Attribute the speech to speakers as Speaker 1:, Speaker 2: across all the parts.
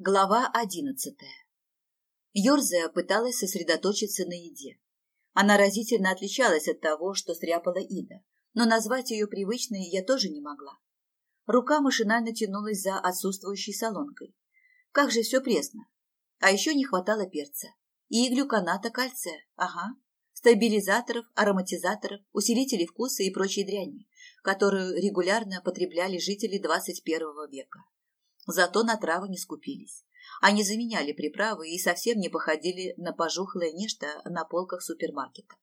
Speaker 1: Глава одиннадцатая. Ёрзая пыталась сосредоточиться на еде. Она разительно отличалась от того, что стряпала Ида, но назвать ее привычной я тоже не могла. Рука машинально тянулась за отсутствующей солонкой. Как же все пресно. А еще не хватало перца. И глюконата кальция, ага. Стабилизаторов, ароматизаторов, усилителей вкуса и прочей дряни, которую регулярно потребляли жители 21 века. Зато на травы не скупились. Они заменяли приправы и совсем не походили на пожухлое нечто на полках супермаркета.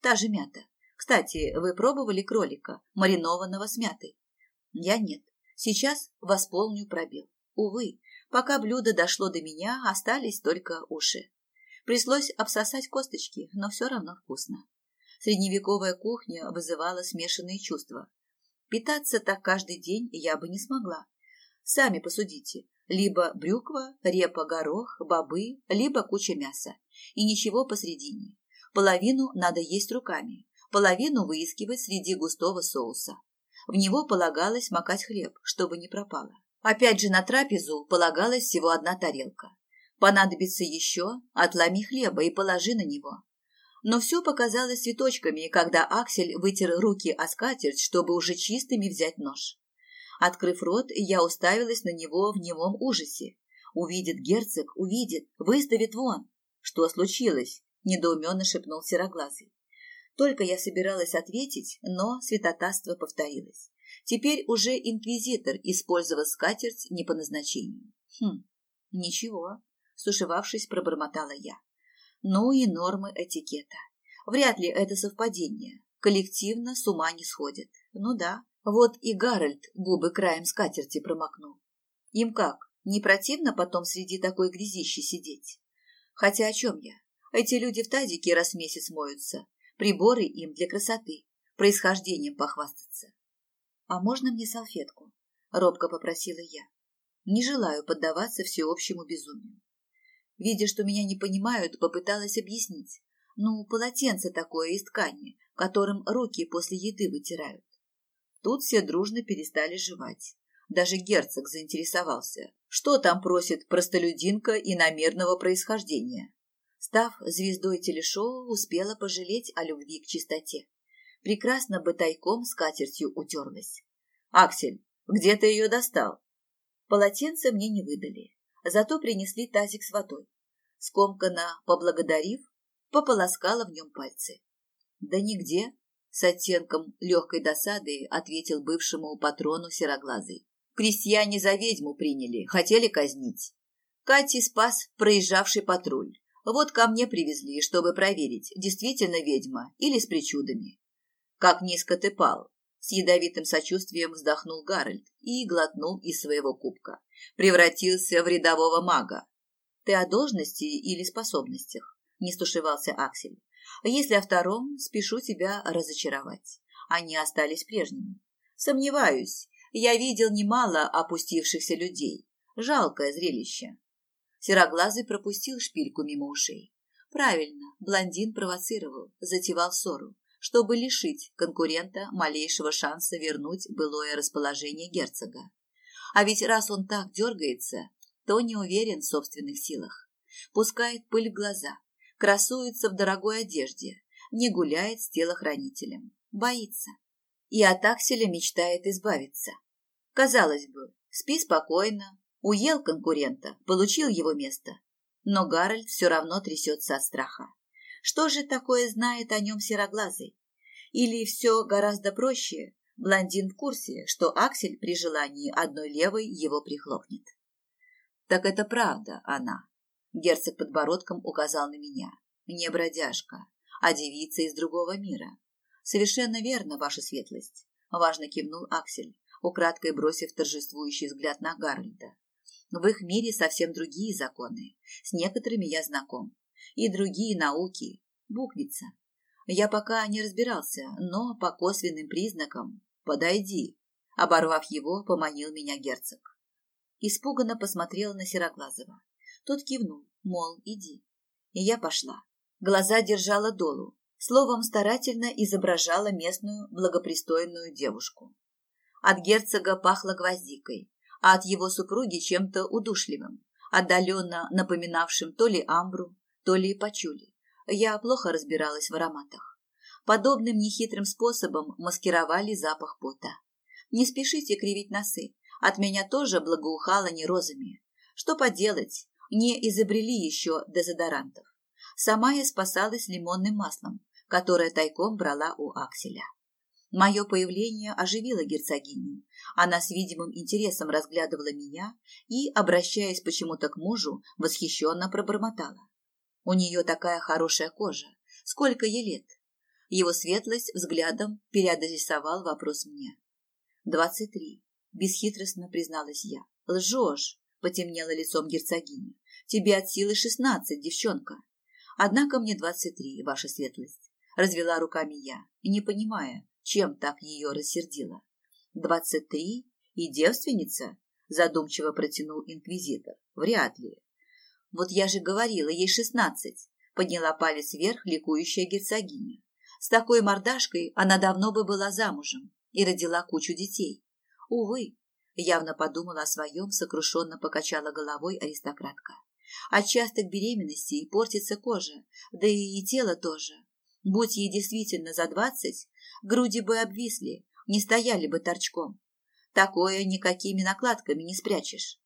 Speaker 1: Та же мята. Кстати, вы пробовали кролика, маринованного с мятой? Я нет. Сейчас восполню пробел. Увы, пока блюдо дошло до меня, остались только уши. Пришлось обсосать косточки, но все равно вкусно. Средневековая кухня вызывала смешанные чувства. Питаться так каждый день я бы не смогла. Сами посудите. Либо брюква, репа, горох, бобы, либо куча мяса. И ничего посредине. Половину надо есть руками, половину выискивать среди густого соуса. В него полагалось макать хлеб, чтобы не пропало. Опять же на трапезу полагалась всего одна тарелка. Понадобится еще, отломи хлеба и положи на него. Но все показалось цветочками, когда Аксель вытер руки о скатерть, чтобы уже чистыми взять нож. Открыв рот, я уставилась на него в немом ужасе. Увидит герцог, увидит, выставит вон. Что случилось? Недоуменно шепнул сероглазый. Только я собиралась ответить, но святотатство повторилось. Теперь уже инквизитор использовал скатерть не по назначению. Хм, ничего, стушевавшись, пробормотала я. Ну и нормы этикета. Вряд ли это совпадение. Коллективно с ума не сходят. Ну да, вот и Гарольд губы краем скатерти промокнул. Им как, не противно потом среди такой грязищи сидеть? Хотя о чем я? Эти люди в тазике раз в месяц моются. Приборы им для красоты. Происхождением похвастаться. А можно мне салфетку? Робко попросила я. Не желаю поддаваться всеобщему безумию. Видя, что меня не понимают, попыталась объяснить. Ну, полотенце такое из ткани, которым руки после еды вытирают. Тут все дружно перестали жевать. Даже герцог заинтересовался, что там просит простолюдинка иномерного происхождения. Став звездой телешоу, успела пожалеть о любви к чистоте. Прекрасно бы тайком с катертью утерлась. «Аксель, где ты ее достал?» Полотенце мне не выдали, зато принесли тазик с водой. Скомканно поблагодарив, пополоскала в нем пальцы. Да нигде, с оттенком легкой досады ответил бывшему патрону сероглазый. Крестьяне за ведьму приняли, хотели казнить. Кати спас проезжавший патруль. Вот ко мне привезли, чтобы проверить, действительно ведьма или с причудами. Как низко ты пал. С ядовитым сочувствием вздохнул Гарольд и глотнул из своего кубка. Превратился в рядового мага. Ты о должности или способностях? Не стушевался Аксель. Если о втором, спешу тебя разочаровать. Они остались прежними. Сомневаюсь, я видел немало опустившихся людей. Жалкое зрелище. Сероглазый пропустил шпильку мимо ушей. Правильно, блондин провоцировал, затевал ссору, чтобы лишить конкурента малейшего шанса вернуть былое расположение герцога. А ведь раз он так дергается, то не уверен в собственных силах. Пускает пыль в глаза, красуется в дорогой одежде, не гуляет с телохранителем, боится. И от Акселя мечтает избавиться. Казалось бы, спи спокойно, уел конкурента, получил его место. Но Гарольд все равно трясется от страха. Что же такое знает о нем сероглазый? Или все гораздо проще, блондин в курсе, что Аксель при желании одной левой его прихлопнет. Так это правда она, Герцог подбородком указал на меня. Не бродяжка, а девица из другого мира. Совершенно верно, ваша светлость. Важно кивнул Аксель, украдкой бросив торжествующий взгляд на Гарольда. В их мире совсем другие законы. С некоторыми я знаком. И другие науки. Буквица. Я пока не разбирался, но по косвенным признакам «подойди», оборвав его, поманил меня герцог. Испуганно посмотрела на Сероглазого. Тот кивнул, мол, иди. И я пошла. Глаза держала долу, словом старательно изображала местную благопристойную девушку. От герцога пахло гвоздикой, а от его супруги чем-то удушливым. отдаленно напоминавшим то ли амбру, то ли пачули. Я плохо разбиралась в ароматах. Подобным нехитрым способом маскировали запах пота. Не спешите кривить носы. От меня тоже благоухало не розами. Что поделать, не изобрели еще дезодорантов. Сама я спасалась лимонным маслом, которое тайком брала у Акселя. Мое появление оживило герцогиню. Она с видимым интересом разглядывала меня и, обращаясь почему-то к мужу, восхищенно пробормотала. У нее такая хорошая кожа. Сколько ей лет? Его светлость взглядом переадресовал вопрос мне. «Двадцать три», — бесхитростно призналась я. «Лжешь», — потемнело лицом герцогиня. «Тебе от силы шестнадцать, девчонка». «Однако мне двадцать три, ваша светлость», — развела руками я, не понимая, чем так ее рассердило. «Двадцать три и девственница?» — задумчиво протянул инквизитор. «Вряд ли». «Вот я же говорила, ей шестнадцать», — подняла палец вверх ликующая герцогиня. «С такой мордашкой она давно бы была замужем и родила кучу детей. Увы, явно подумала о своем, сокрушенно покачала головой аристократка. От частых беременностей портится кожа, да и тело тоже. Будь ей действительно за двадцать, груди бы обвисли, не стояли бы торчком. Такое никакими накладками не спрячешь.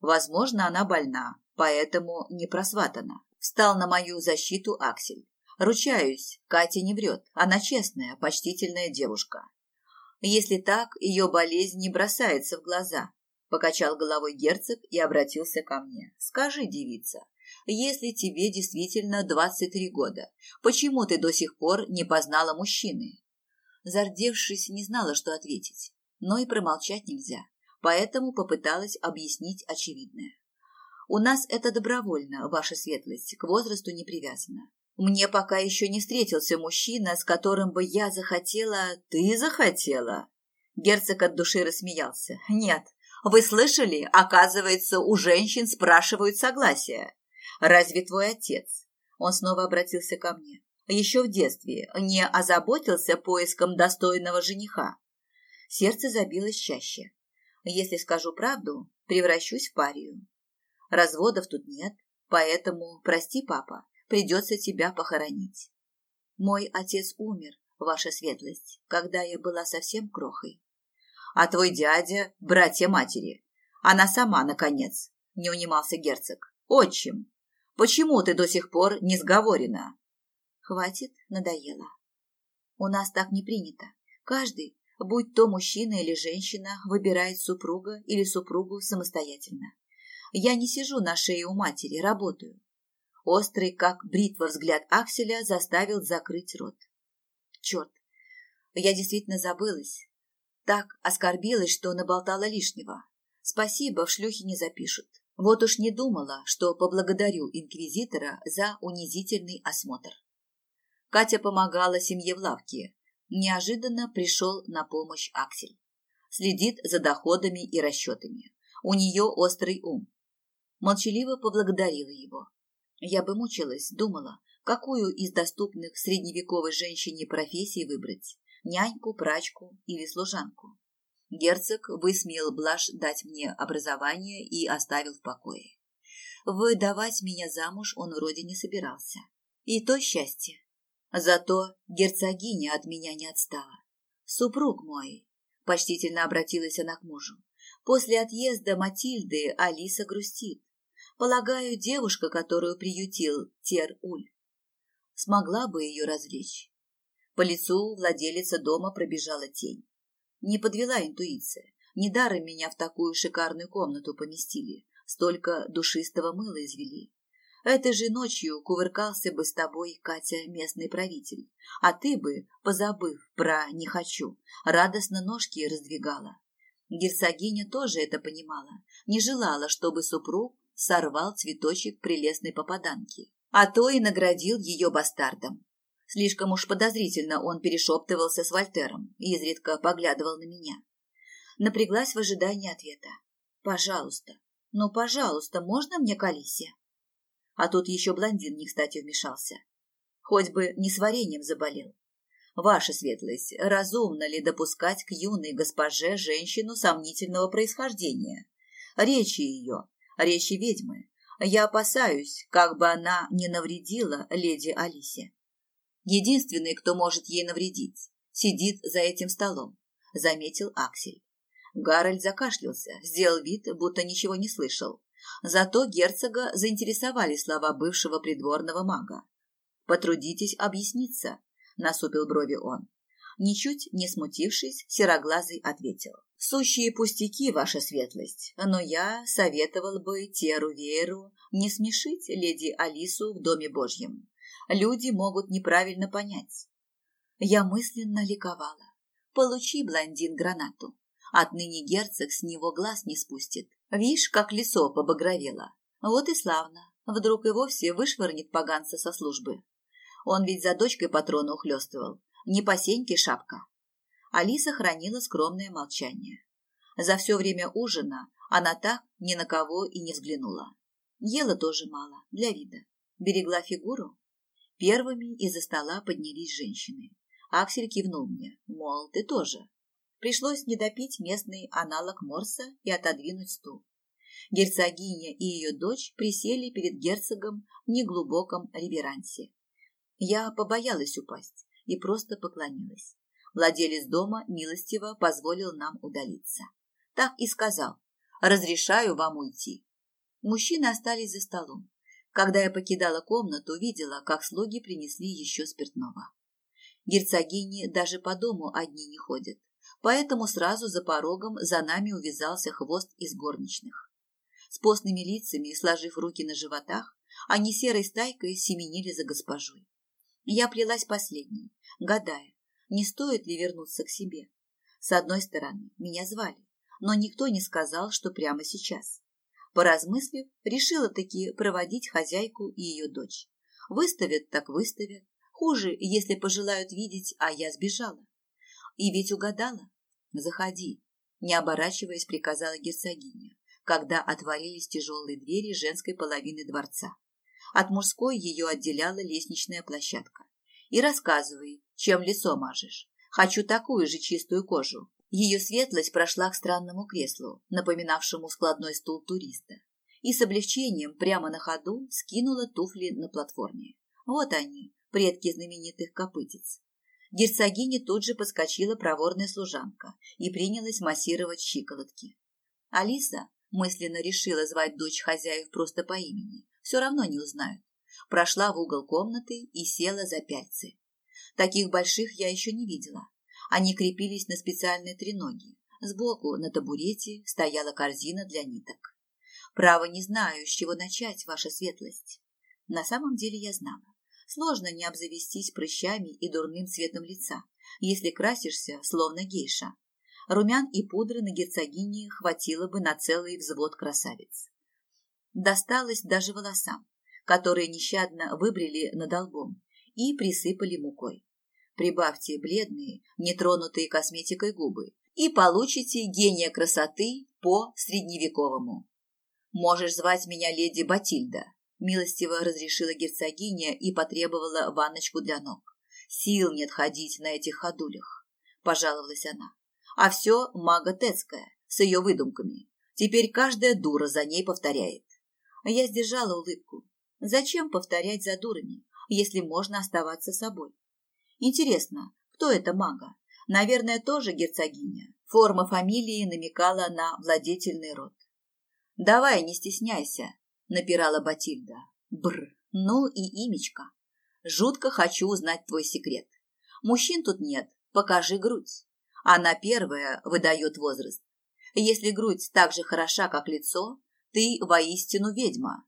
Speaker 1: Возможно, она больна, поэтому не просватана. Встал на мою защиту Аксель. Ручаюсь, Катя не врет, она честная, почтительная девушка. Если так, ее болезнь не бросается в глаза. Покачал головой герцог и обратился ко мне. Скажи, девица, если тебе действительно двадцать три года, почему ты до сих пор не познала мужчины? Зардевшись, не знала, что ответить, но и промолчать нельзя, поэтому попыталась объяснить очевидное. У нас это добровольно, ваша светлость, к возрасту не привязано. Мне пока еще не встретился мужчина, с которым бы я захотела... Ты захотела? Герцог от души рассмеялся. Нет, вы слышали? Оказывается, у женщин спрашивают согласия. Разве твой отец? Он снова обратился ко мне. Еще в детстве не озаботился поиском достойного жениха. Сердце забилось чаще. Если скажу правду, превращусь в парию. Разводов тут нет, поэтому прости, папа, придется тебя похоронить. Мой отец умер, ваша светлость, когда я была совсем крохой. А твой дядя – братья матери. Она сама, наконец, не унимался герцог. Отчим, почему ты до сих пор не сговорена? Хватит, надоело. У нас так не принято. Каждый, будь то мужчина или женщина, выбирает супруга или супругу самостоятельно. Я не сижу на шее у матери, работаю. Острый, как бритва, взгляд Акселя заставил закрыть рот. Черт, я действительно забылась. Так оскорбилась, что наболтала лишнего. Спасибо, в шлюхи не запишут. Вот уж не думала, что поблагодарю инквизитора за унизительный осмотр. Катя помогала семье в лавке. Неожиданно пришел на помощь Аксель. Следит за доходами и расчетами. У нее острый ум. Молчаливо поблагодарила его. Я бы мучилась, думала, какую из доступных средневековой женщине профессий выбрать – няньку, прачку или служанку. Герцог высмеял блажь дать мне образование и оставил в покое. Выдавать меня замуж он вроде не собирался. И то счастье. Зато герцогиня от меня не отстала. Супруг мой, почтительно обратилась она к мужу. После отъезда Матильды Алиса грустит. Полагаю, девушка, которую приютил Тер-Уль, смогла бы ее развлечь. По лицу владелица дома пробежала тень. Не подвела интуиция. Недаром меня в такую шикарную комнату поместили. Столько душистого мыла извели. Этой же ночью кувыркался бы с тобой, Катя, местный правитель. А ты бы, позабыв про «не хочу», радостно ножки раздвигала. Герцогиня тоже это понимала. Не желала, чтобы супруг сорвал цветочек прелестной попаданки, а то и наградил ее бастардом. Слишком уж подозрительно он перешептывался с Вольтером и изредка поглядывал на меня. Напряглась в ожидании ответа. «Пожалуйста, ну, пожалуйста, можно мне Калисия?» А тут еще блондин не кстати вмешался. Хоть бы не с вареньем заболел. Ваша светлость, разумно ли допускать к юной госпоже женщину сомнительного происхождения? Речи ее Речи ведьмы. Я опасаюсь, как бы она не навредила леди Алисе. Единственный, кто может ей навредить, сидит за этим столом, заметил Аксель. Гарольд закашлялся, сделал вид, будто ничего не слышал. Зато герцога заинтересовали слова бывшего придворного мага. «Потрудитесь объясниться», — насупил брови он. Ничуть не смутившись, сероглазый ответил. «Сущие пустяки, ваша светлость, но я советовал бы Теру Вееру не смешить леди Алису в Доме Божьем. Люди могут неправильно понять». Я мысленно ликовала. «Получи, блондин, гранату. Отныне герцог с него глаз не спустит. Вишь, как лицо побагровело. Вот и славно. Вдруг и вовсе вышвырнет поганца со службы. Он ведь за дочкой патрона ухлёстывал. Не по сеньке шапка. Алиса хранила скромное молчание. За все время ужина она так ни на кого и не взглянула. Ела тоже мало, для вида. Берегла фигуру. Первыми из-за стола поднялись женщины. Аксель кивнул мне, мол, ты тоже. Пришлось не допить местный аналог морса и отодвинуть стул. Герцогиня и ее дочь присели перед герцогом в неглубоком реверансе. Я побоялась упасть и просто поклонилась. Владелец дома милостиво позволил нам удалиться. Так и сказал. «Разрешаю вам уйти». Мужчины остались за столом. Когда я покидала комнату, видела, как слуги принесли еще спиртного. Герцогини даже по дому одни не ходят поэтому сразу за порогом за нами увязался хвост из горничных. С постными лицами, сложив руки на животах, они серой стайкой семенили за госпожой. Я плелась последней, гадая, не стоит ли вернуться к себе. С одной стороны, меня звали, но никто не сказал, что прямо сейчас. Поразмыслив, решила таки проводить хозяйку и ее дочь. Выставят так выставят. Хуже, если пожелают видеть, а я сбежала. И ведь угадала. Заходи, не оборачиваясь, приказала герцогиня, когда отворились тяжелые двери женской половины дворца. От мужской ее отделяла лестничная площадка. И рассказывай, чем лицо мажешь. Хочу такую же чистую кожу. Ее светлость прошла к странному креслу, напоминавшему складной стул туриста, и с облегчением прямо на ходу скинула туфли на платформе. Вот они, предки знаменитых копытец. Герцогине тут же подскочила проворная служанка и принялась массировать щиколотки. Алиса мысленно решила звать дочь хозяев просто по имени. Все равно не узнают. Прошла в угол комнаты и села за пяльцы. Таких больших я еще не видела. Они крепились на специальные треноги. Сбоку на табурете стояла корзина для ниток. Право не знаю, с чего начать, ваша светлость. На самом деле я знала. Сложно не обзавестись прыщами и дурным цветом лица, если красишься, словно гейша. Румян и пудры на герцогине хватило бы на целый взвод красавиц. Досталось даже волосам, которые нещадно выбрили над лбом и присыпали мукой. Прибавьте бледные, нетронутые косметикой губы, и получите гения красоты по средневековому. Можешь звать меня леди Батильда, Милостиво разрешила герцогиня и потребовала ванночку для ног. Сил нет ходить на этих ходулях, пожаловалась она. А все мага Тецкая, с ее выдумками. Теперь каждая дура за ней повторяет. Я сдержала улыбку. Зачем повторять за дурами, если можно оставаться собой? Интересно, кто это мага? Наверное, тоже герцогиня. Форма фамилии намекала на владетельный род. Давай, не стесняйся, напирала Батильда. Бр, ну и имечко. Жутко хочу узнать твой секрет. Мужчин тут нет, покажи грудь. Она первая выдает возраст. Если грудь так же хороша, как лицо, ты воистину ведьма.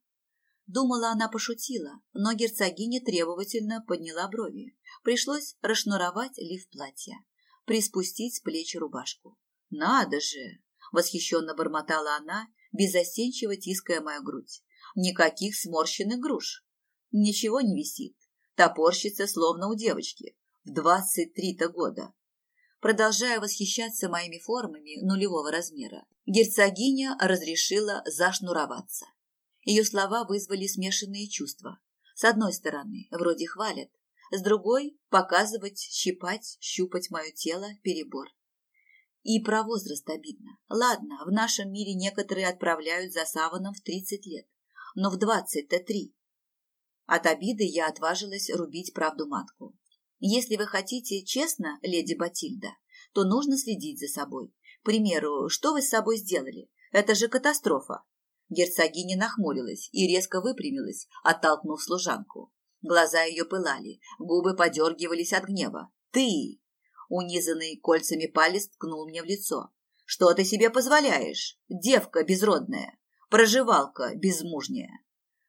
Speaker 1: Думала, она пошутила, но герцогиня требовательно подняла брови. Пришлось расшнуровать лиф платья, приспустить с плеч рубашку. «Надо же!» — восхищенно бормотала она, беззастенчиво тиская мою грудь. Никаких сморщенных груш. Ничего не висит. Топорщится, словно у девочки. В двадцать три-то года. Продолжая восхищаться моими формами нулевого размера, герцогиня разрешила зашнуроваться. Ее слова вызвали смешанные чувства. С одной стороны, вроде хвалят, с другой – показывать, щипать, щупать мое тело – перебор. И про возраст обидно. Ладно, в нашем мире некоторые отправляют за саваном в тридцать лет, но в двадцать-то три. От обиды я отважилась рубить правду матку. Если вы хотите честно, леди Батильда, то нужно следить за собой. К примеру, что вы с собой сделали? Это же катастрофа. Герцогиня нахмурилась и резко выпрямилась, оттолкнув служанку. Глаза ее пылали, губы подергивались от гнева. «Ты!» Унизанный кольцами палец ткнул мне в лицо. «Что ты себе позволяешь? Девка безродная, проживалка безмужняя.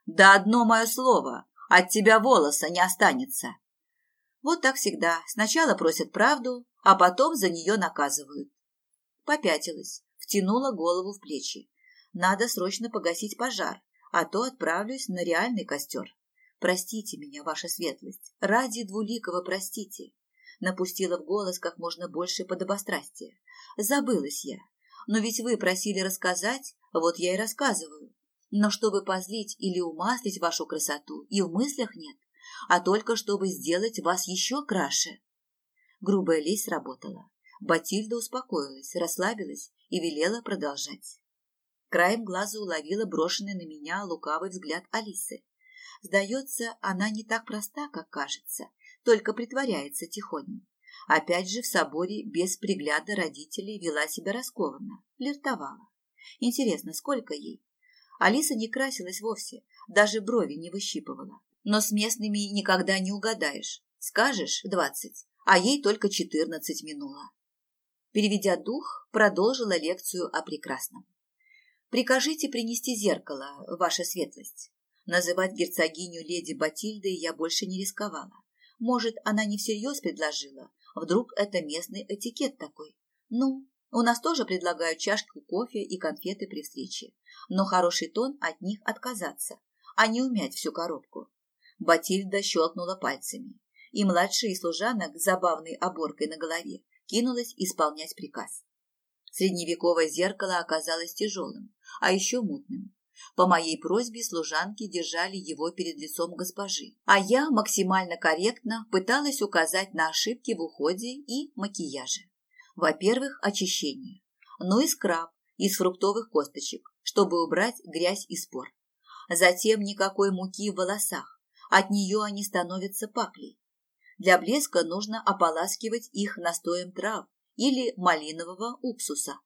Speaker 1: Да одно мое слово, от тебя волоса не останется». Вот так всегда. Сначала просят правду, а потом за нее наказывают. Попятилась, втянула голову в плечи. Надо срочно погасить пожар, а то отправлюсь на реальный костер. Простите меня, ваша светлость, ради двуликого простите. Напустила в голос как можно больше подобострастия. Забылась я. Но ведь вы просили рассказать, вот я и рассказываю. Но чтобы позлить или умаслить вашу красоту, и в мыслях нет, а только чтобы сделать вас еще краше. Грубая лесть сработала. Батильда успокоилась, расслабилась и велела продолжать. Краем глаза уловила брошенный на меня лукавый взгляд Алисы. Сдается, она не так проста, как кажется, только притворяется тихоней. Опять же в соборе без пригляда родителей вела себя раскованно, флиртовала. Интересно, сколько ей? Алиса не красилась вовсе, даже брови не выщипывала. Но с местными никогда не угадаешь. Скажешь двадцать, а ей только четырнадцать минуло. Переведя дух, продолжила лекцию о прекрасном. «Прикажите принести зеркало, ваша светлость». Называть герцогиню леди Батильдой я больше не рисковала. Может, она не всерьез предложила. Вдруг это местный этикет такой. Ну, у нас тоже предлагают чашку кофе и конфеты при встрече. Но хороший тон от них отказаться, а не умять всю коробку. Батильда щелкнула пальцами и младшая из служанок с забавной оборкой на голове кинулась исполнять приказ. Средневековое зеркало оказалось тяжелым, а еще мутным. По моей просьбе служанки держали его перед лицом госпожи, а я максимально корректно пыталась указать на ошибки в уходе и макияже. Во-первых, очищение, ну и скраб из фруктовых косточек, чтобы убрать грязь и спор. Затем никакой муки в волосах, от нее они становятся паклей. Для блеска нужно ополаскивать их настоем трав или малинового уксуса.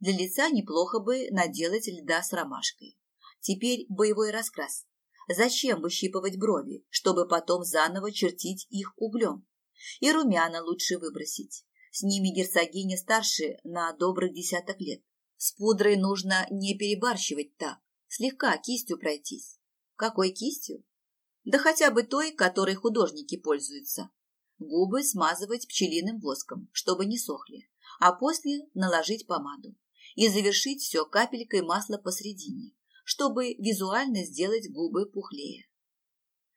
Speaker 1: Для лица неплохо бы наделать льда с ромашкой. Теперь боевой раскрас. Зачем выщипывать брови, чтобы потом заново чертить их углем? И румяна лучше выбросить. С ними герцогиня старше на добрых десяток лет. С пудрой нужно не перебарщивать так, слегка кистью пройтись. Какой кистью? да хотя бы той, которой художники пользуются. Губы смазывать пчелиным воском, чтобы не сохли, а после наложить помаду и завершить все капелькой масла посредине, чтобы визуально сделать губы пухлее.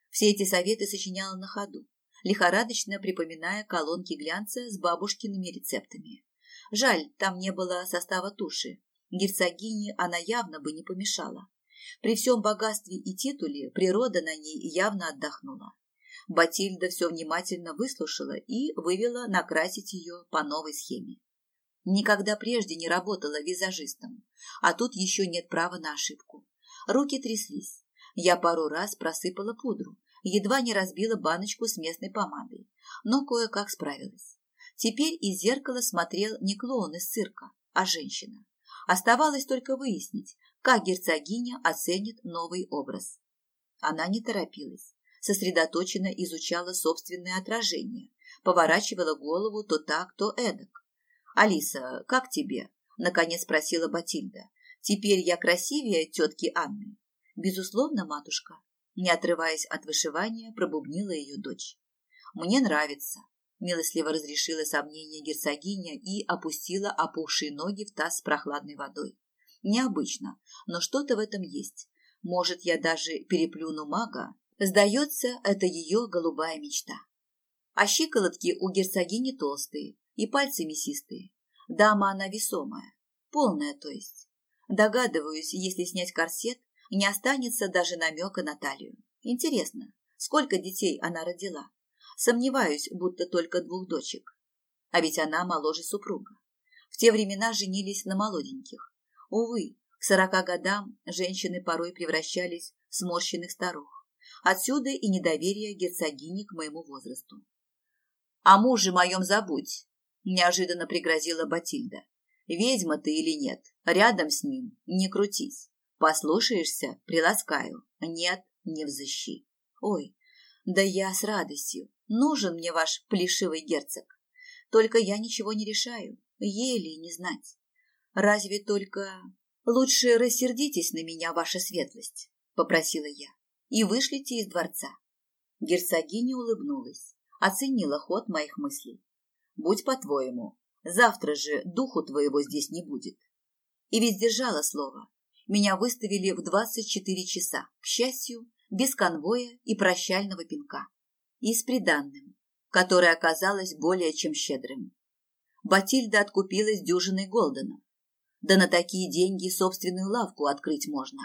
Speaker 1: Все эти советы сочиняла на ходу, лихорадочно припоминая колонки глянца с бабушкиными рецептами. Жаль, там не было состава туши. Герцогине она явно бы не помешала. При всем богатстве и титуле природа на ней явно отдохнула. Батильда все внимательно выслушала и вывела накрасить ее по новой схеме. Никогда прежде не работала визажистом, а тут еще нет права на ошибку. Руки тряслись. Я пару раз просыпала пудру, едва не разбила баночку с местной помадой, но кое-как справилась. Теперь из зеркала смотрел не клоун из цирка, а женщина. Оставалось только выяснить, как герцогиня оценит новый образ. Она не торопилась, сосредоточенно изучала собственное отражение, поворачивала голову то так, то эдак. «Алиса, как тебе?» – наконец спросила Батильда. «Теперь я красивее тетки Анны?» «Безусловно, матушка», – не отрываясь от вышивания, пробубнила ее дочь. «Мне нравится», – милостливо разрешила сомнение герцогиня и опустила опухшие ноги в таз с прохладной водой. Необычно, но что-то в этом есть. Может, я даже переплюну мага? Сдается, это ее голубая мечта. А щиколотки у герцогини толстые и пальцы мясистые. Дама она весомая, полная то есть. Догадываюсь, если снять корсет, не останется даже намека на талию. Интересно, сколько детей она родила? Сомневаюсь, будто только двух дочек. А ведь она моложе супруга. В те времена женились на молоденьких. Увы, к сорока годам женщины порой превращались в сморщенных старух. Отсюда и недоверие герцогини к моему возрасту. «О муже моем забудь!» – неожиданно пригрозила Батильда. «Ведьма ты или нет, рядом с ним не крутись. Послушаешься – приласкаю. Нет, не взыщи. Ой, да я с радостью. Нужен мне ваш плешивый герцог. Только я ничего не решаю, еле не знать. Разве только... Лучше рассердитесь на меня, ваша светлость, попросила я, и вышлите из дворца. Герцогиня улыбнулась, оценила ход моих мыслей. Будь по-твоему, завтра же духу твоего здесь не будет. И ведь сдержала слово. Меня выставили в двадцать четыре часа, к счастью, без конвоя и прощального пинка. И с приданным, которое оказалось более чем щедрым. Батильда откупилась дюжиной Голденов. Да на такие деньги собственную лавку открыть можно.